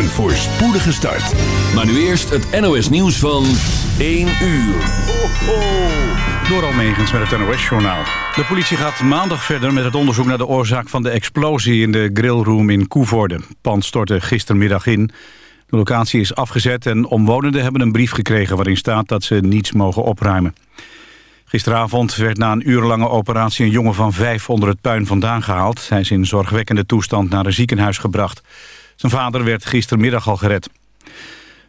Een voorspoedige start. Maar nu eerst het NOS nieuws van 1 uur. Ho. Door Almegens met het NOS-journaal. De politie gaat maandag verder met het onderzoek naar de oorzaak van de explosie in de grillroom in Koevoorde. Het pand stortte gistermiddag in. De locatie is afgezet en omwonenden hebben een brief gekregen waarin staat dat ze niets mogen opruimen. Gisteravond werd na een urenlange operatie een jongen van vijf onder het puin vandaan gehaald. Hij is in zorgwekkende toestand naar een ziekenhuis gebracht. Zijn vader werd gistermiddag al gered.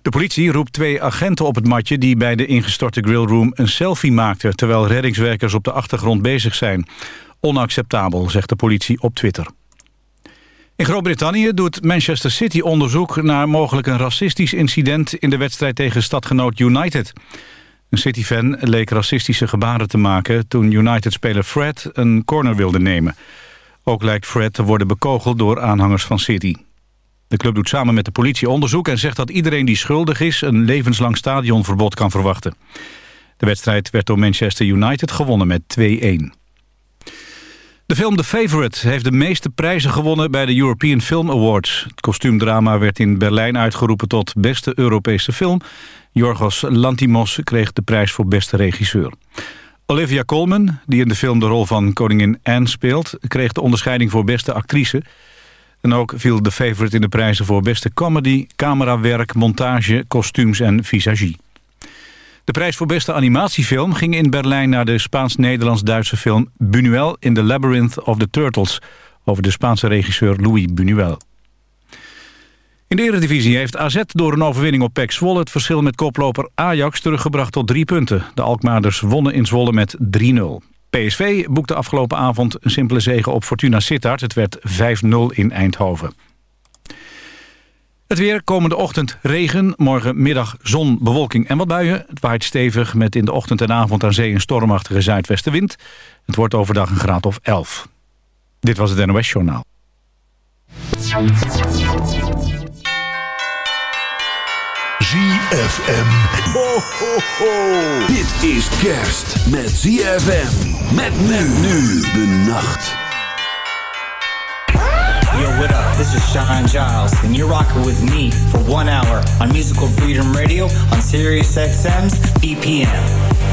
De politie roept twee agenten op het matje die bij de ingestorte grillroom een selfie maakten... terwijl reddingswerkers op de achtergrond bezig zijn. Onacceptabel, zegt de politie op Twitter. In Groot-Brittannië doet Manchester City onderzoek naar mogelijk een racistisch incident in de wedstrijd tegen stadgenoot United. Een City-fan leek racistische gebaren te maken toen United-speler Fred een corner wilde nemen. Ook lijkt Fred te worden bekogeld door aanhangers van City. De club doet samen met de politie onderzoek en zegt dat iedereen die schuldig is een levenslang stadionverbod kan verwachten. De wedstrijd werd door Manchester United gewonnen met 2-1. De film The Favourite heeft de meeste prijzen gewonnen bij de European Film Awards. Het kostuumdrama werd in Berlijn uitgeroepen tot beste Europese film. Jorgos Lantimos kreeg de prijs voor beste regisseur. Olivia Colman, die in de film de rol van koningin Anne speelt... kreeg de onderscheiding voor beste actrice... En ook viel de favorite in de prijzen voor beste comedy, camerawerk, montage, kostuums en visagie. De prijs voor beste animatiefilm ging in Berlijn naar de Spaans-Nederlands-Duitse film Buñuel in the Labyrinth of the Turtles over de Spaanse regisseur Louis Buñuel. In de Eredivisie heeft AZ door een overwinning op PEC Zwolle... het verschil met koploper Ajax teruggebracht tot drie punten. De Alkmaarders wonnen in Zwolle met 3-0. PSV boekte afgelopen avond een simpele zege op Fortuna Sittard. Het werd 5-0 in Eindhoven. Het weer, komende ochtend regen, morgenmiddag zon, bewolking en wat buien. Het waait stevig met in de ochtend en avond aan zee een stormachtige zuidwestenwind. Het wordt overdag een graad of 11. Dit was het NOS Journaal. ZFM. Ho, ho, ho. Dit is kerst met ZFM. Met men nu de nacht. Yo, what up? This is Sean Giles, and you're rocking with me for one hour on Musical Freedom Radio on Sirius XM's BPM.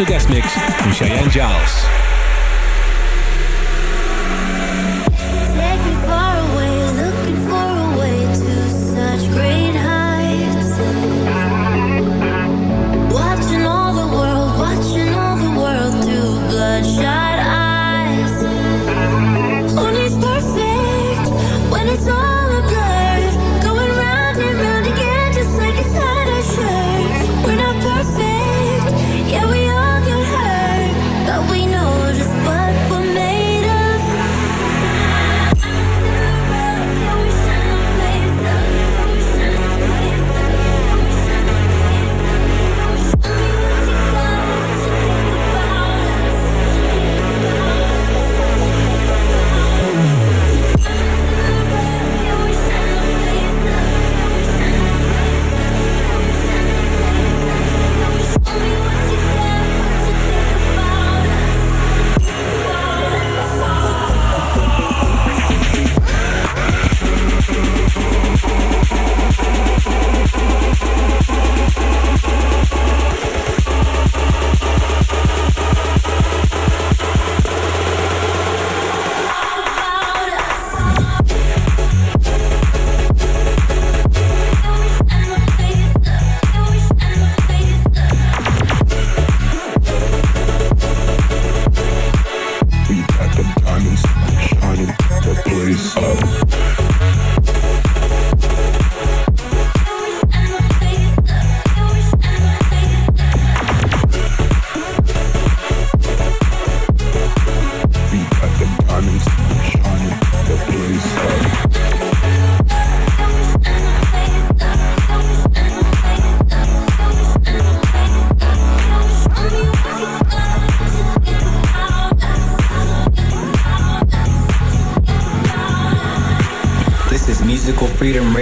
Special guest mix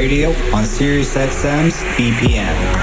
Radio on Sirius XM's BPM.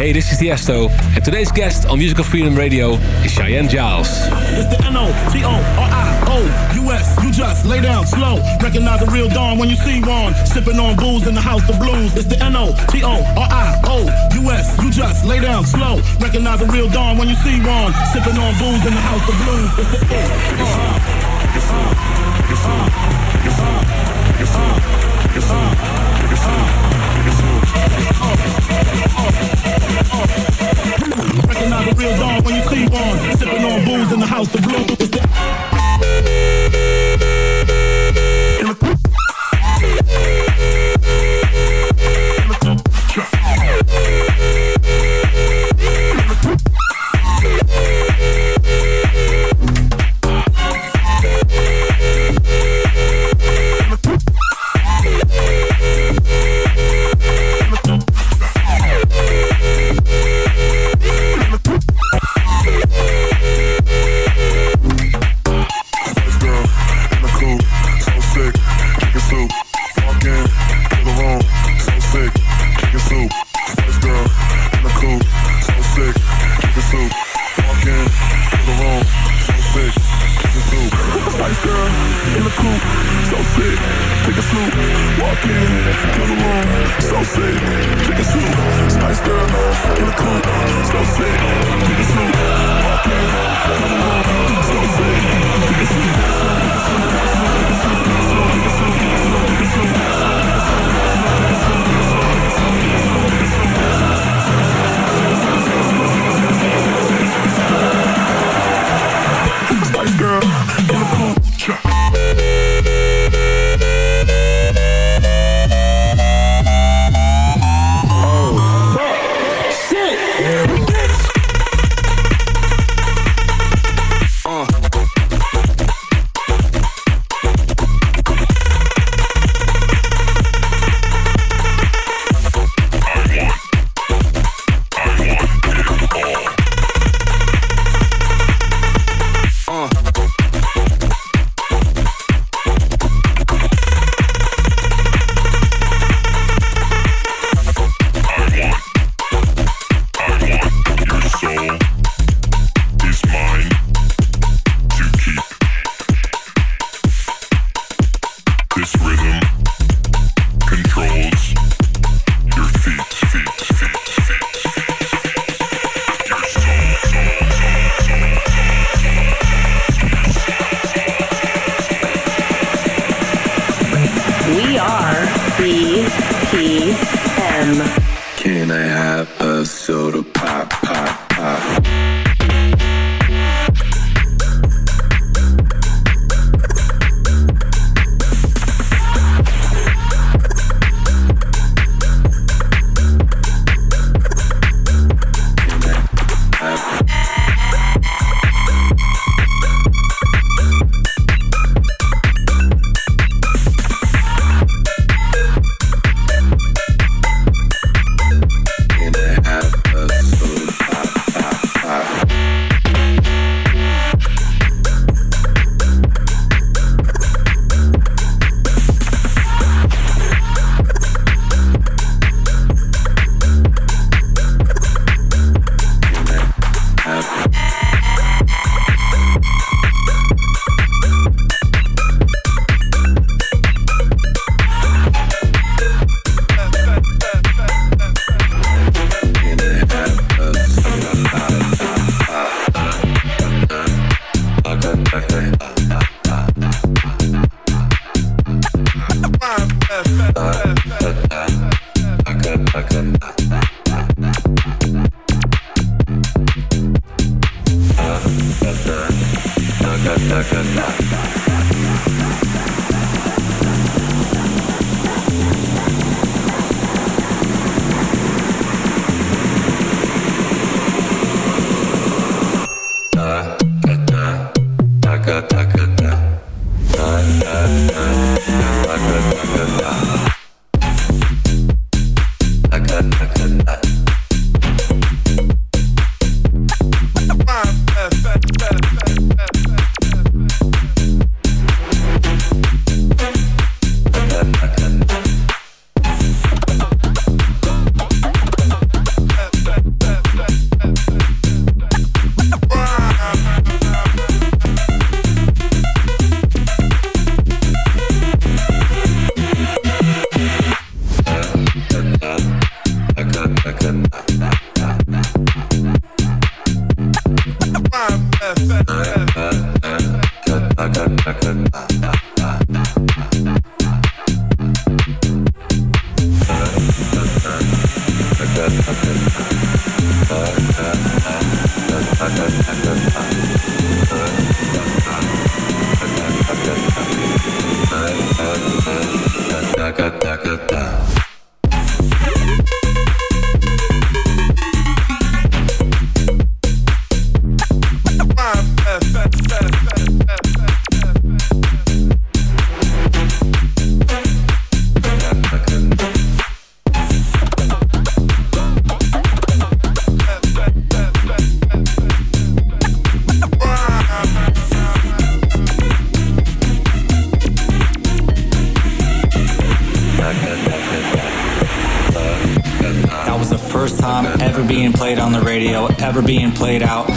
Hey, this is Tiesto, and today's guest on Musical Freedom Radio is Cheyenne Giles. It's the N-O-T-O-R-I-O-U-S. You just lay down slow. Recognize a real dawn when you see one. Sipping on booze in the house of blues. It's the N-O-T-O-R-I-O-U-S. You just lay down slow. Recognize a real dawn when you see one. Sipping on booze in the house of blues. It's the real dog when you see one. Sipping on booze in the house of blues. out.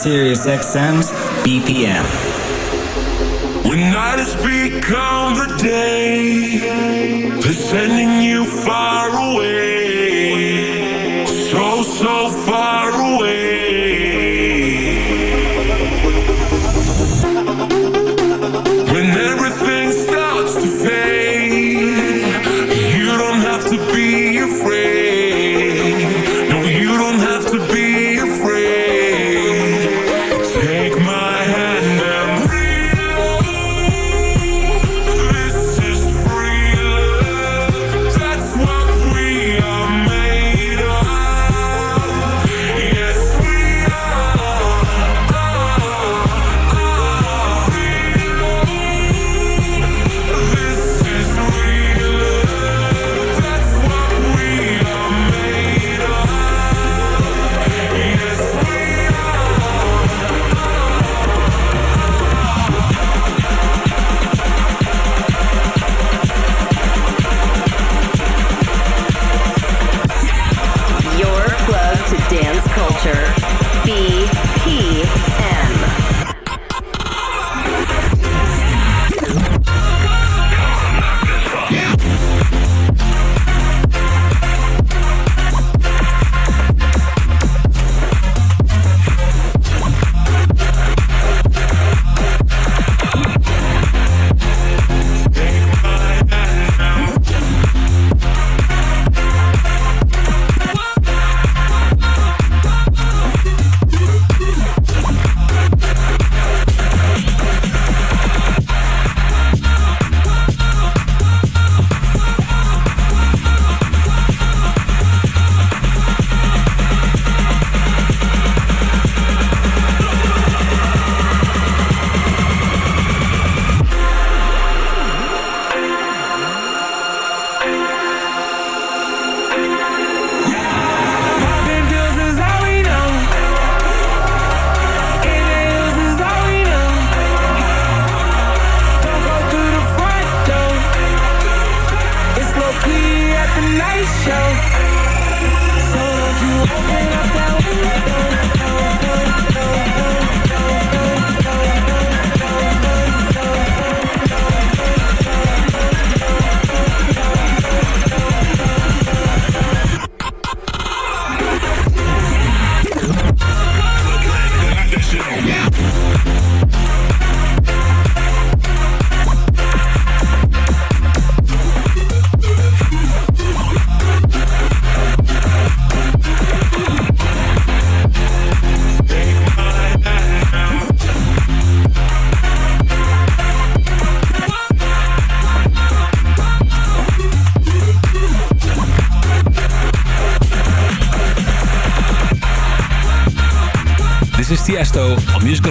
Sirius XM's BPM.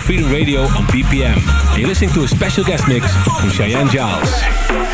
Freedom Radio on BPM. And you're listening to a special guest mix from Cheyenne Giles.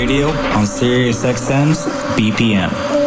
Radio on Sirius XM's BPM.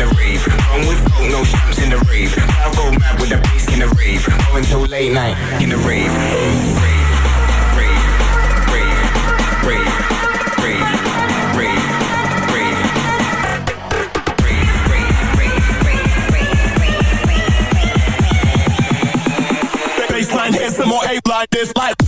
in the rave. Wrong with no in the rave. I'll go mad with bass in the rave. Until late night in the rave. Rave, rave, rave, rave, rave, rave, rave. Some more A-line, this life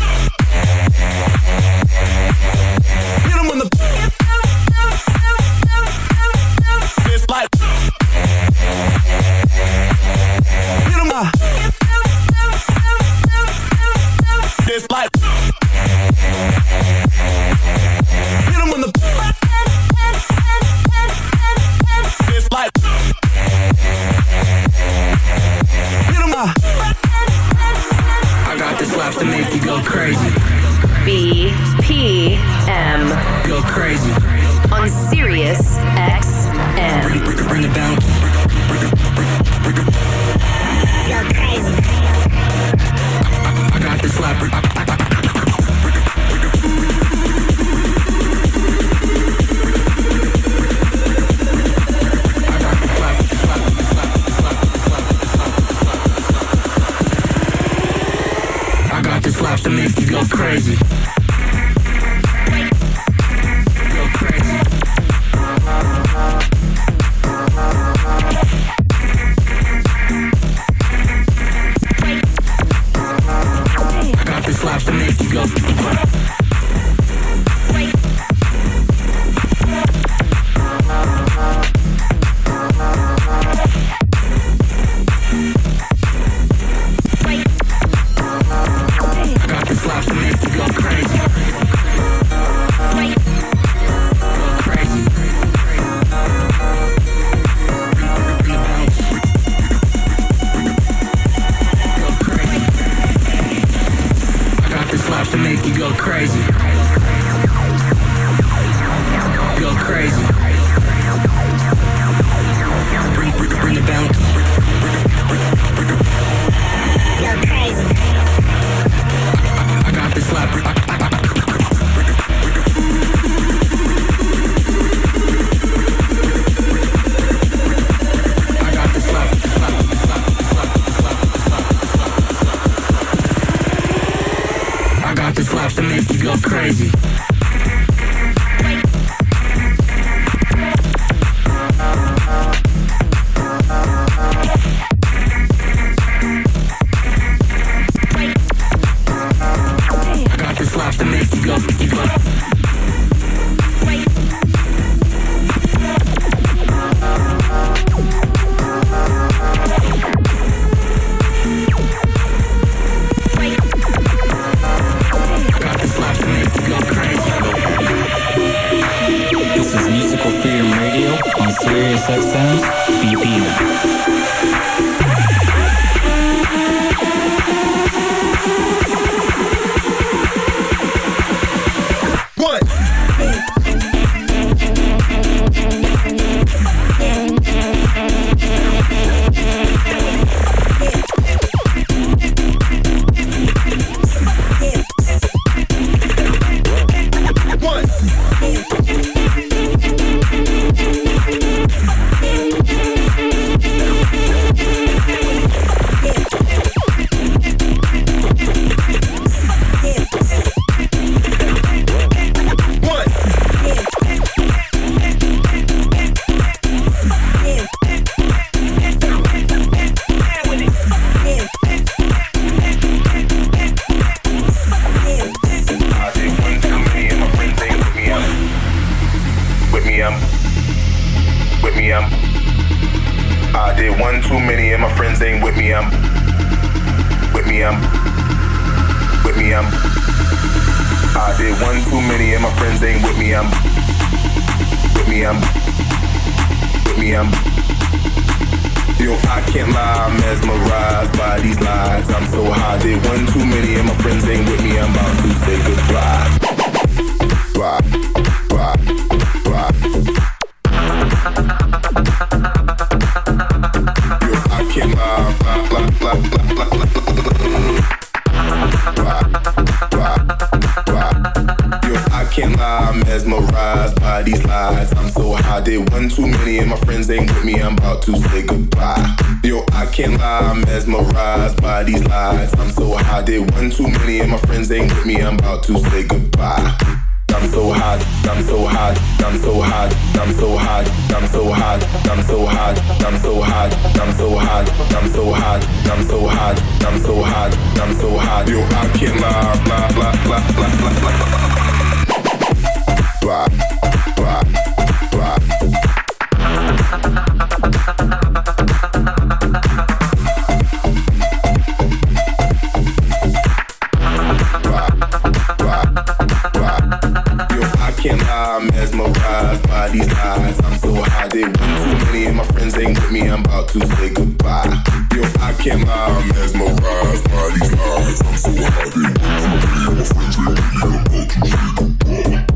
lies. I'm so high, they one too many, and my friends ain't with me. I'm about to say goodbye. Yo, I can't lie, I'm mesmerized by these lies. I'm so high, they one too many, my friends ain't with me. I'm about to say goodbye.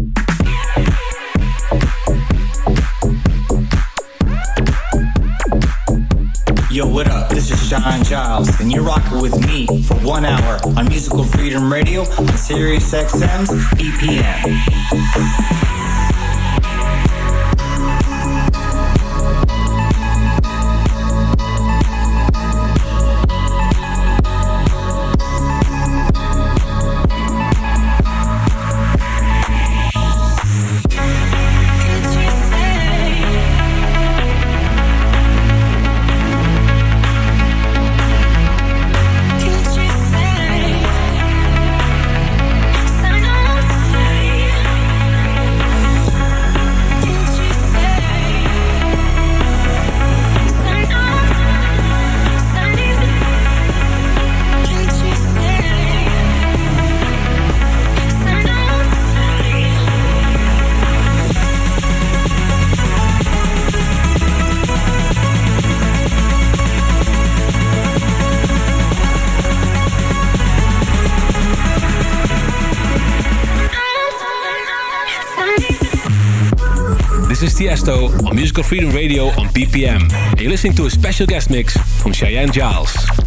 Yo, what up? This is Sean Giles, and you're rocking with me for one hour on Musical Freedom Radio on Sirius XM's EPM. Musical Freedom Radio on BPM. And you're listening to a special guest mix from Cheyenne Giles.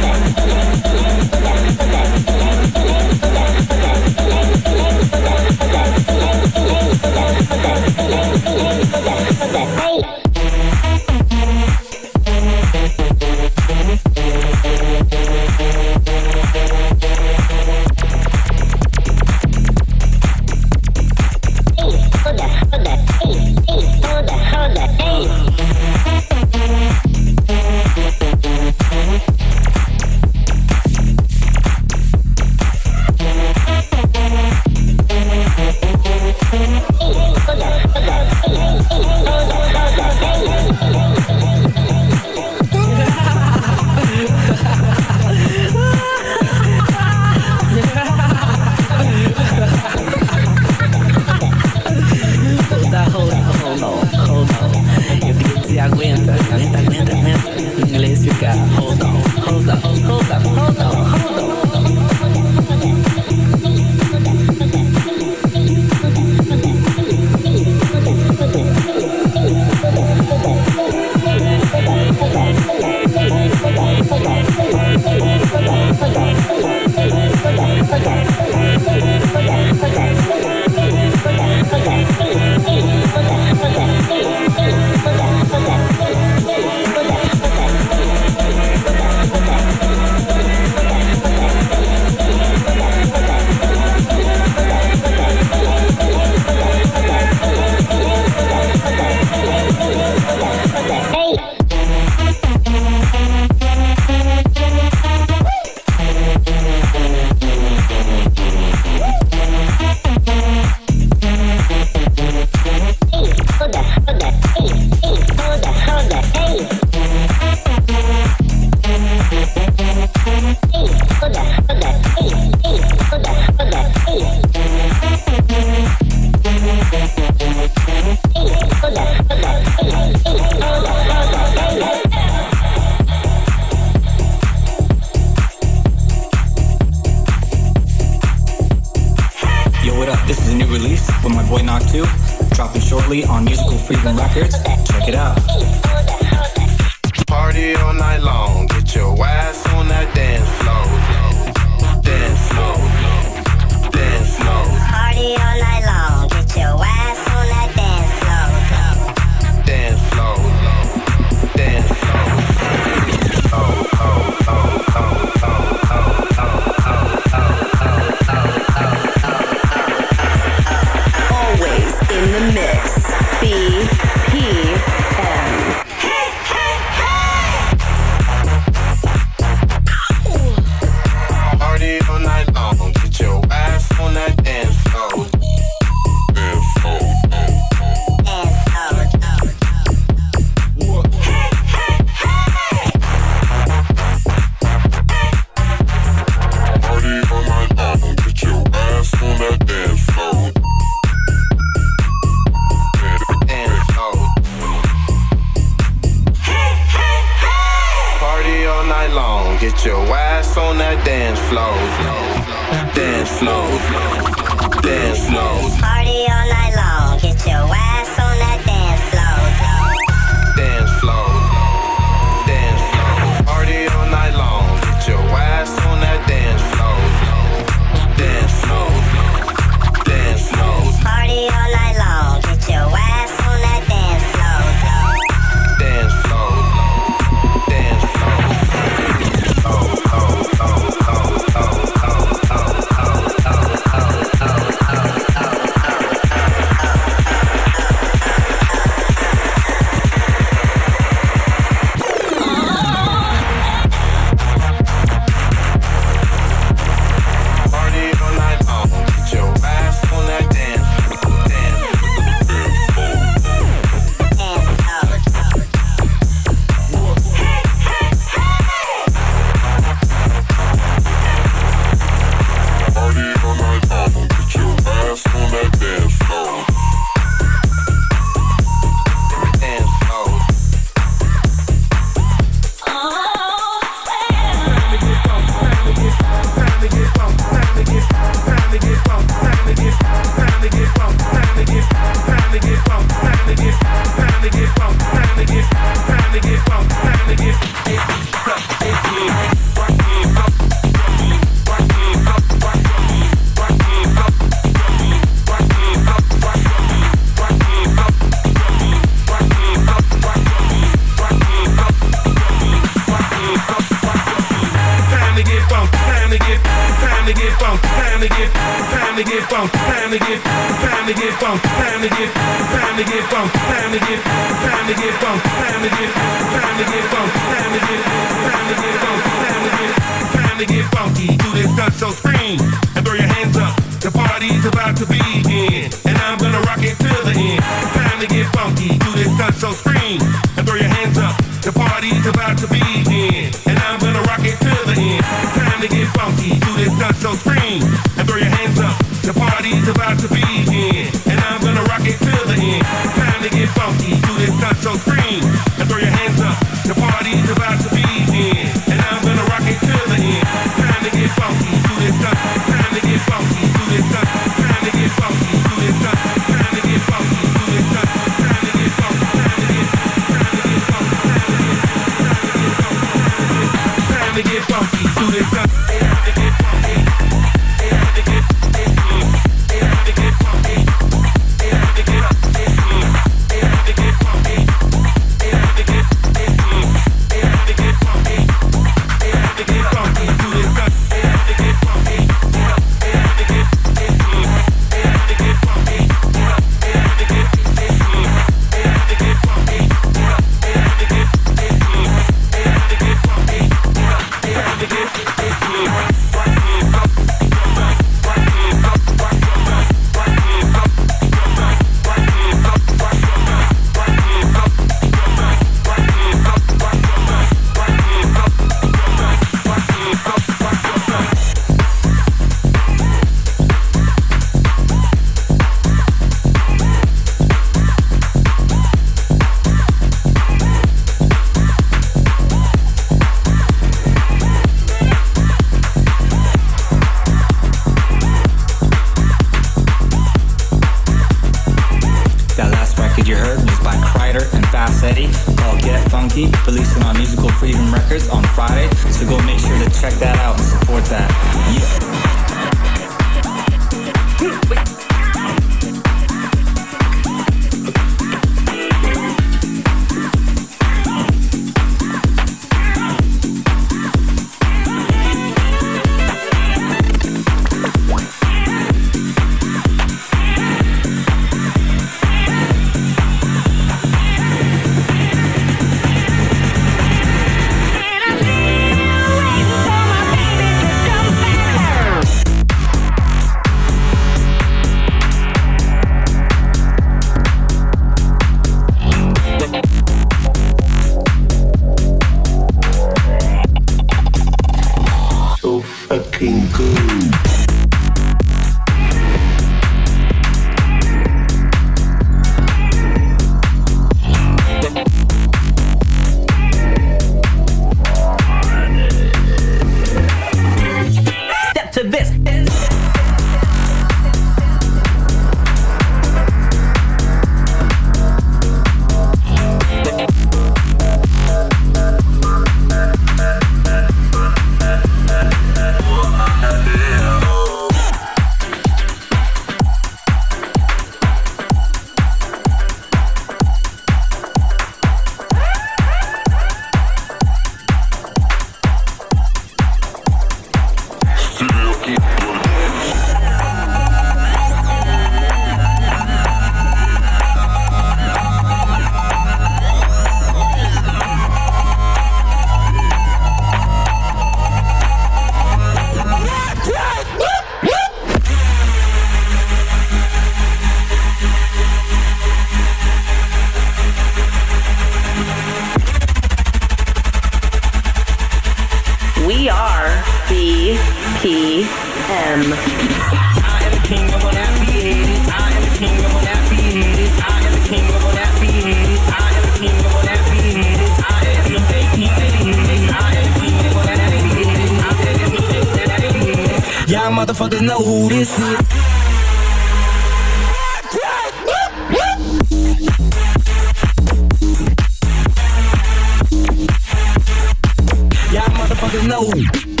don't know.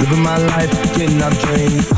living my life, getting up dreams.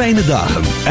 fijne dagen.